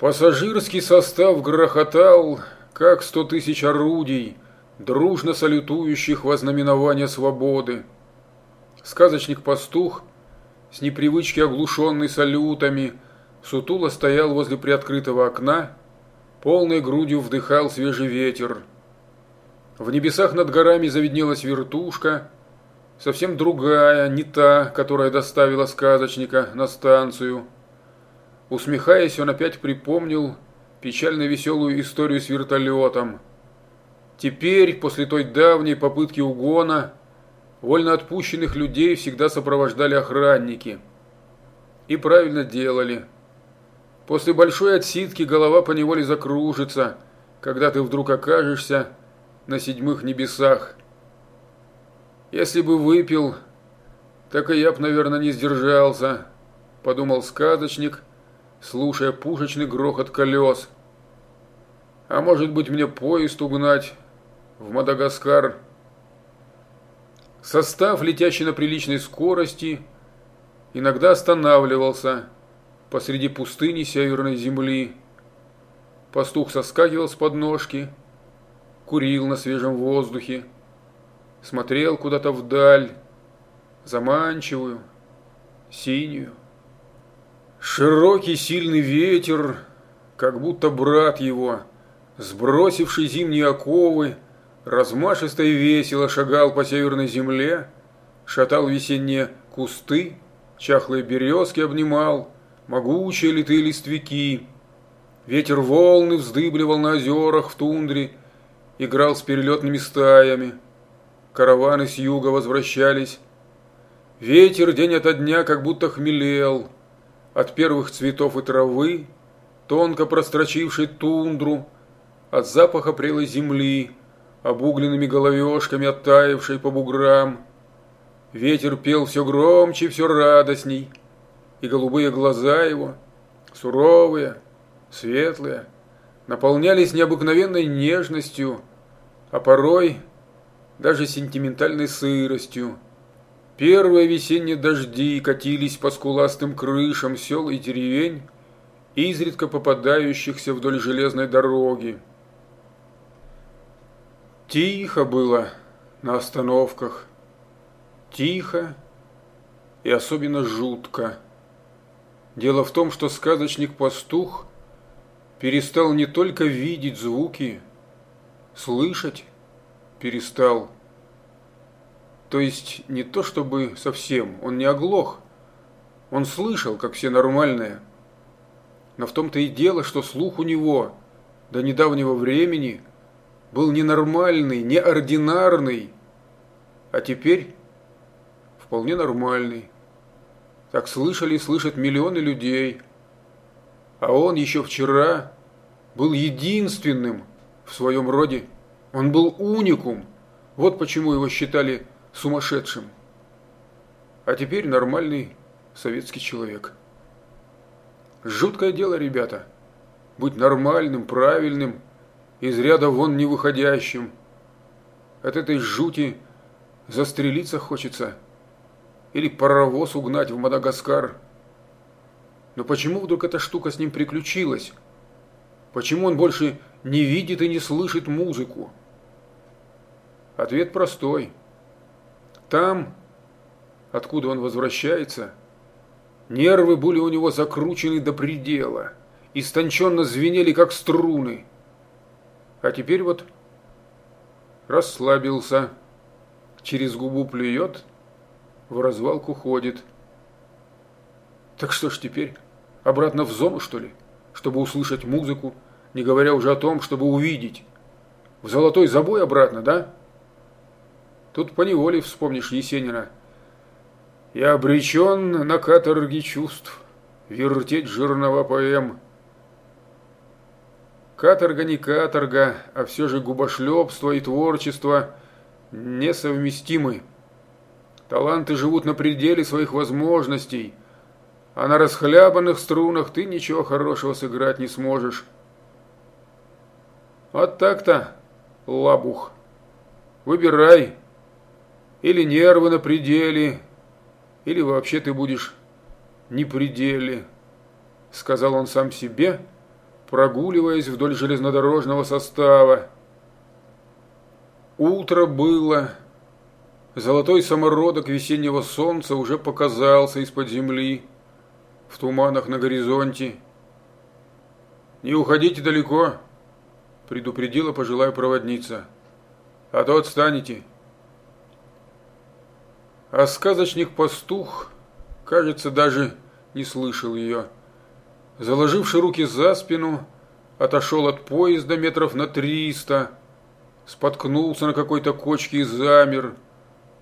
Пассажирский состав грохотал, как сто тысяч орудий, дружно салютующих во знаменование свободы. Сказочник-пастух, с непривычки оглушенный салютами, сутуло стоял возле приоткрытого окна, полной грудью вдыхал свежий ветер. В небесах над горами заведнелась вертушка, совсем другая, не та, которая доставила сказочника на станцию – Усмехаясь, он опять припомнил печально веселую историю с вертолетом. Теперь, после той давней попытки угона, вольно отпущенных людей всегда сопровождали охранники. И правильно делали. После большой отсидки голова поневоле закружится, когда ты вдруг окажешься на седьмых небесах. Если бы выпил, так и я б, наверное, не сдержался, подумал сказочник – слушая пушечный грохот колес. А может быть мне поезд угнать в Мадагаскар? Состав, летящий на приличной скорости, иногда останавливался посреди пустыни северной земли. Пастух соскакивал с подножки, курил на свежем воздухе, смотрел куда-то вдаль, заманчивую, синюю. Широкий сильный ветер, как будто брат его, сбросивший зимние оковы, размашисто и весело шагал по северной земле, шатал весенние кусты, чахлые березки обнимал, могучие литые листвяки. Ветер волны вздыбливал на озерах в тундре, играл с перелетными стаями. Караваны с юга возвращались. Ветер день ото дня как будто хмелел – от первых цветов и травы, тонко прострочившей тундру, от запаха прелой земли, обугленными головешками, оттаившей по буграм. Ветер пел все громче, все радостней, и голубые глаза его, суровые, светлые, наполнялись необыкновенной нежностью, а порой даже сентиментальной сыростью. Первые весенние дожди катились по скуластым крышам сел и деревень, изредка попадающихся вдоль железной дороги. Тихо было на остановках. Тихо и особенно жутко. Дело в том, что сказочник-пастух перестал не только видеть звуки, слышать перестал – то есть не то чтобы совсем, он не оглох. Он слышал, как все нормальные. Но в том-то и дело, что слух у него до недавнего времени был ненормальный, неординарный, а теперь вполне нормальный. Так слышали и слышат миллионы людей. А он еще вчера был единственным в своем роде. Он был уникум. Вот почему его считали сумасшедшим. А теперь нормальный советский человек. Жуткое дело, ребята. Быть нормальным, правильным, из ряда вон не выходящим. От этой жути застрелиться хочется. Или паровоз угнать в Мадагаскар. Но почему вдруг эта штука с ним приключилась? Почему он больше не видит и не слышит музыку? Ответ простой – там, откуда он возвращается, нервы были у него закручены до предела, истонченно звенели, как струны. А теперь вот расслабился, через губу плюет, в развалку ходит. Так что ж теперь, обратно в зону, что ли, чтобы услышать музыку, не говоря уже о том, чтобы увидеть? В золотой забой обратно, да? Тут поневоле вспомнишь Есенина. Я обречен на каторги чувств, вертеть жирного поэм. Каторга не каторга, а все же губошлепство и творчество несовместимы. Таланты живут на пределе своих возможностей, а на расхлябанных струнах ты ничего хорошего сыграть не сможешь. Вот так-то, лабух. Выбирай, или нервы на пределе, или вообще ты будешь не пределе, сказал он сам себе, прогуливаясь вдоль железнодорожного состава. Утро было. Золотой самородок весеннего солнца уже показался из-под земли, в туманах на горизонте. «Не уходите далеко», – предупредила пожилая проводница. «А то отстанете». А сказочник-пастух, кажется, даже не слышал ее. Заложивши руки за спину, отошел от поезда метров на триста, споткнулся на какой-то кочке и замер,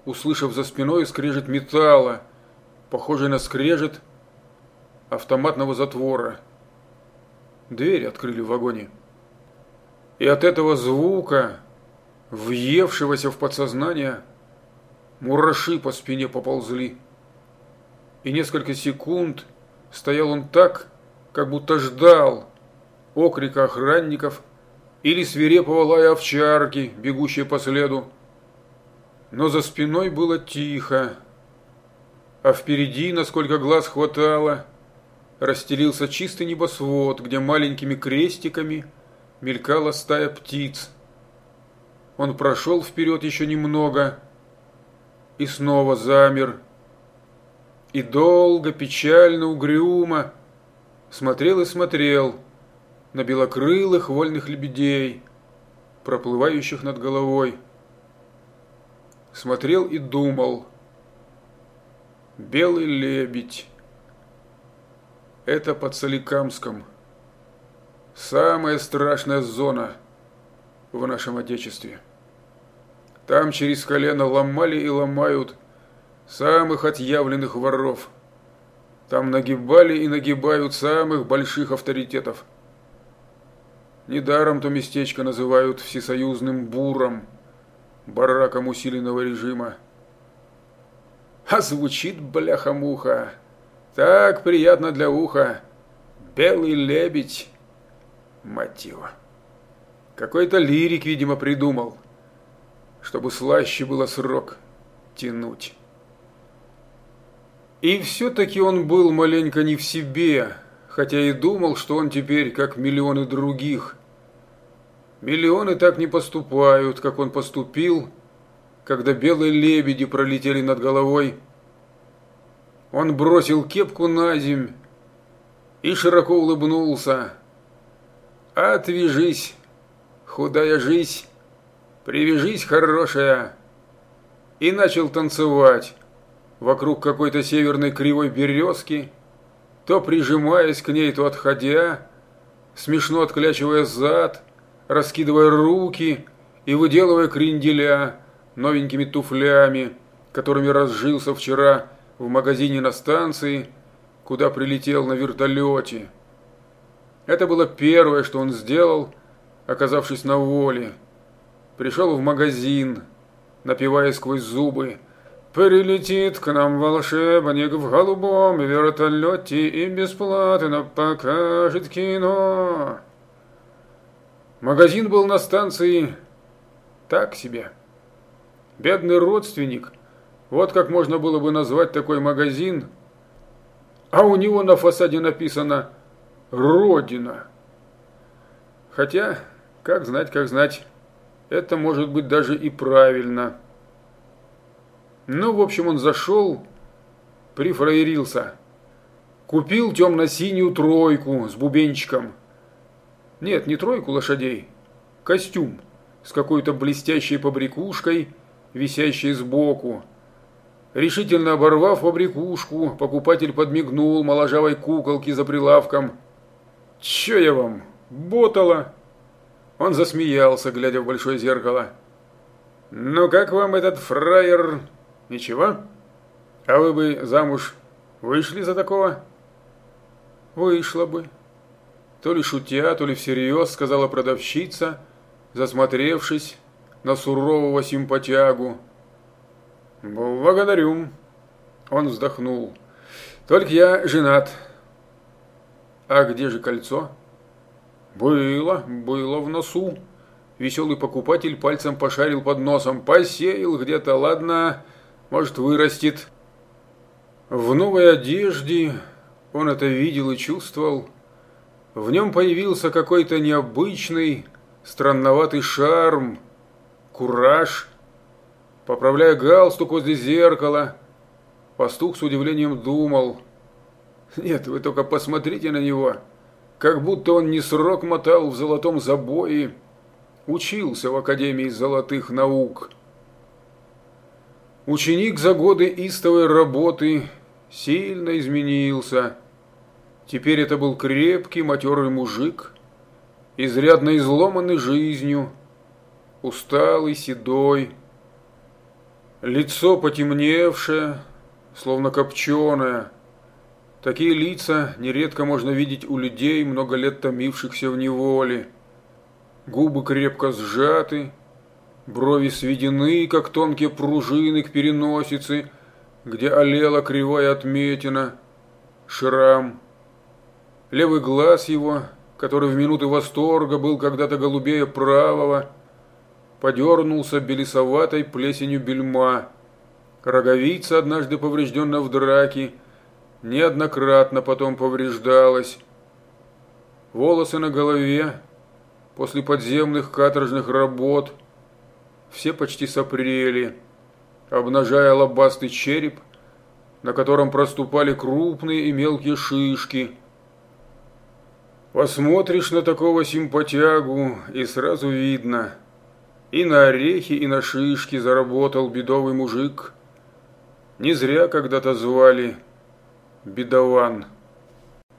услышав за спиной скрежет металла, похожий на скрежет автоматного затвора. Дверь открыли в вагоне. И от этого звука, въевшегося в подсознание, Мураши по спине поползли. И несколько секунд стоял он так, как будто ждал окрика охранников или свирепого лая овчарки, бегущей по следу. Но за спиной было тихо, а впереди, насколько глаз хватало, расстелился чистый небосвод, где маленькими крестиками мелькала стая птиц. Он прошел вперед еще немного, и снова замер. И долго, печально, угрюмо смотрел и смотрел на белокрылых вольных лебедей, проплывающих над головой. Смотрел и думал. Белый лебедь. Это под Соликамском. Самая страшная зона в нашем Отечестве. Там через колено ломали и ломают самых отъявленных воров. Там нагибали и нагибают самых больших авторитетов. Недаром то местечко называют всесоюзным буром, бараком усиленного режима. А звучит бляха-муха, так приятно для уха. Белый лебедь, его. Какой-то лирик, видимо, придумал чтобы слаще было срок тянуть. И все-таки он был маленько не в себе, хотя и думал, что он теперь как миллионы других. Миллионы так не поступают, как он поступил, когда белые лебеди пролетели над головой. Он бросил кепку на земь и широко улыбнулся. «Отвяжись, худая жизнь!» «Привяжись, хорошая!» И начал танцевать вокруг какой-то северной кривой березки, то прижимаясь к ней, то отходя, смешно отклячивая зад, раскидывая руки и выделывая кренделя новенькими туфлями, которыми разжился вчера в магазине на станции, куда прилетел на вертолете. Это было первое, что он сделал, оказавшись на воле – пришел в магазин, напивая сквозь зубы. Прилетит к нам волшебник в голубом вертолете и бесплатно покажет кино. Магазин был на станции так себе. Бедный родственник, вот как можно было бы назвать такой магазин, а у него на фасаде написано «Родина». Хотя, как знать, как знать, это может быть даже и правильно. Ну, в общем, он зашел, прифраерился. Купил темно-синюю тройку с бубенчиком. Нет, не тройку лошадей. Костюм с какой-то блестящей побрякушкой, висящей сбоку. Решительно оборвав побрякушку, покупатель подмигнул моложавой куколке за прилавком. «Че я вам, ботала?» Он засмеялся, глядя в большое зеркало. «Ну как вам этот фраер? Ничего? А вы бы замуж вышли за такого?» «Вышла бы». То ли шутя, то ли всерьез, сказала продавщица, засмотревшись на сурового симпатягу. «Благодарю». Он вздохнул. «Только я женат». «А где же кольцо?» «Было, было в носу». Веселый покупатель пальцем пошарил под носом. «Посеял где-то, ладно, может, вырастет». В новой одежде он это видел и чувствовал. В нем появился какой-то необычный, странноватый шарм, кураж. Поправляя галстук возле зеркала, пастух с удивлением думал. Нет, вы только посмотрите на него, как будто он не срок мотал в золотом забое, учился в Академии золотых наук. Ученик за годы истовой работы сильно изменился. Теперь это был крепкий, матерый мужик, изрядно изломанный жизнью, усталый, седой, лицо потемневшее, словно копченое. Такие лица нередко можно видеть у людей, много лет томившихся в неволе. Губы крепко сжаты, Брови сведены, как тонкие пружины к переносице, где олела кривая отметина, шрам. Левый глаз его, который в минуты восторга был когда-то голубее правого, подернулся белесоватой плесенью бельма. Роговица, однажды поврежденная в драке, неоднократно потом повреждалась. Волосы на голове после подземных каторжных работ – все почти сопрели, обнажая лобастый череп, на котором проступали крупные и мелкие шишки. Посмотришь на такого симпатягу, и сразу видно, и на орехи, и на шишки заработал бедовый мужик. Не зря когда-то звали Бедован.